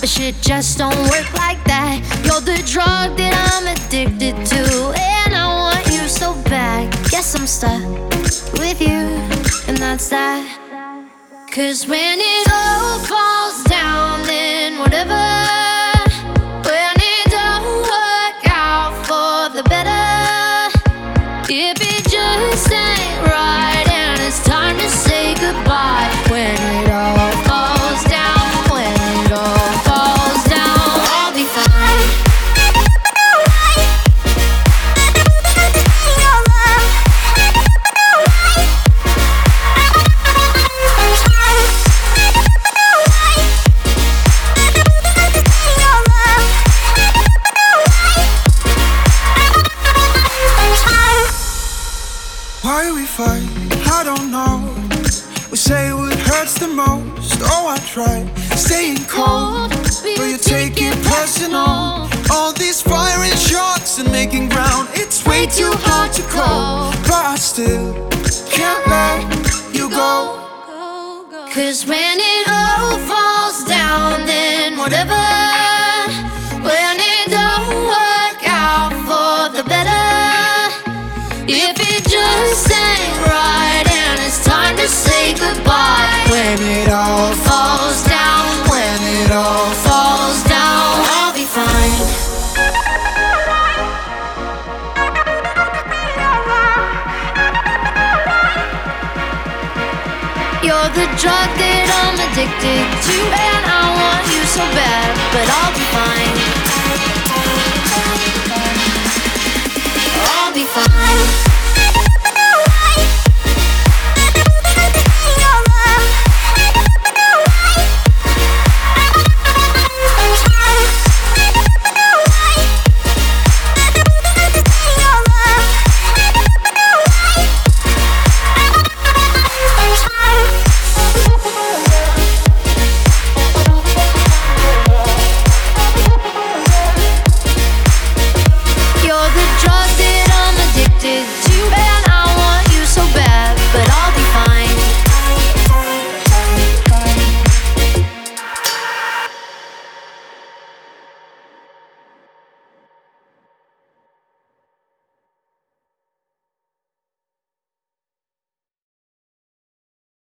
but shit just don't work like that. You're the drug that I'm addicted to, and I want you so bad. Guess I'm stuck with you, and that's that. Cause when it all Why we fight? I don't know. We say what hurts the most. Oh, I try staying cold, but you take it personal. All these firing shots and making ground. It's way too hard to call, but I still can't let you go. Cause when it all falls down, then whatever. If it just ain't right and it's time to say goodbye. When it all falls down, when it all falls down, I'll be fine. You're the drug that I'm addicted to, and I want you so bad, but I'll be fine.